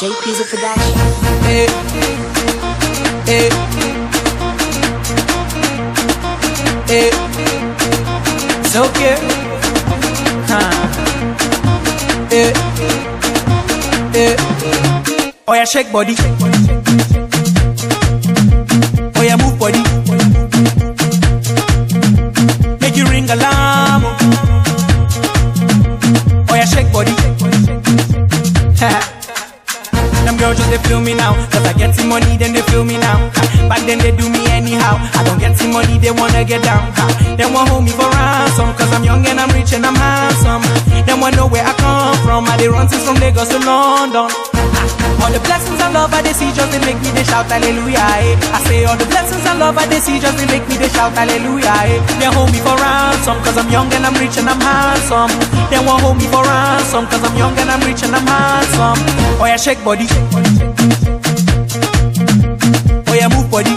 JP's a production. Hey, hey, hey. Okay. Huh. Hey, hey. Oh yeah, shake body. Oh yeah, move body. Money then they feel me now. Back then they do me anyhow I don't get some money they wanna get down. They want hold me for ransom Cause I'm young and I'm rich and I'm handsome They want to know where I come from I they run since from Lagos to London. All the blessings and love I they see just they make me they shout hallelujah eh. I say all the blessings and love I they see just they make me they shout hallelujah eh. They hold me for ransom Cause I'm young and I'm rich and I'm handsome They want hold me for ransom Cause I'm young and I'm rich and I'm handsome Oh yeah shake body Oh yeah, move body.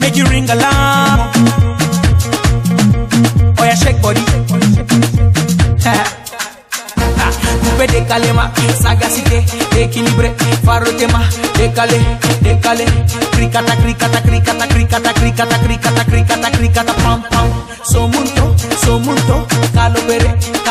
Make you ring alarm. Oh yeah, shake body. Coupe décalé ma sagacité, équilibré, farotema, décalé, décalé, cricata, cricata, cricata, cricata, cricata, cricata, cricata, cricata, pam pam. Somunto, somunto, calo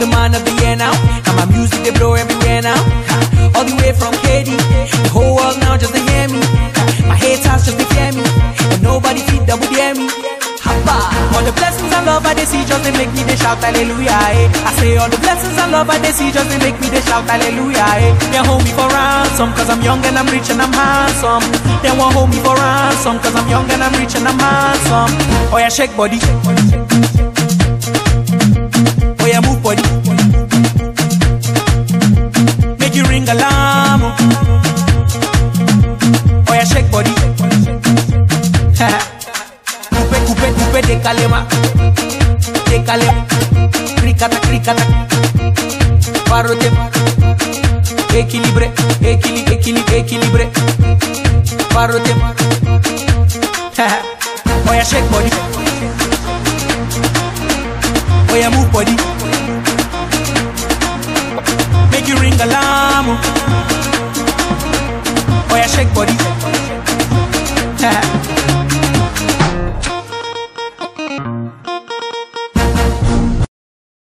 The man of the year now. Now my music they blow everywhere now. All the way from Katy, the whole world now just to hear me. My haters just to fear me, and nobody feed double dare me. All the blessings and love I they see just they make me they shout hallelujah. Eh. I say all the blessings and love I they see just they make me they shout hallelujah. Eh. They hold me for ransom cause I'm young and I'm rich and I'm handsome. They won't hold me for ransom cause I'm young and I'm rich and I'm handsome. Oh yeah, shake body. Oh yeah, move body. Make you ring alarm. Oh. oh yeah, shake body. coupe, coupe, coupe, décalé ma Décalé Cricata, cricata Parote Équilibré, équilibré, équilibré, équilibré Parote Oh yeah, shake body. Oh yeah, move body Sangalamu. Oh, yeah, shake body. Eh.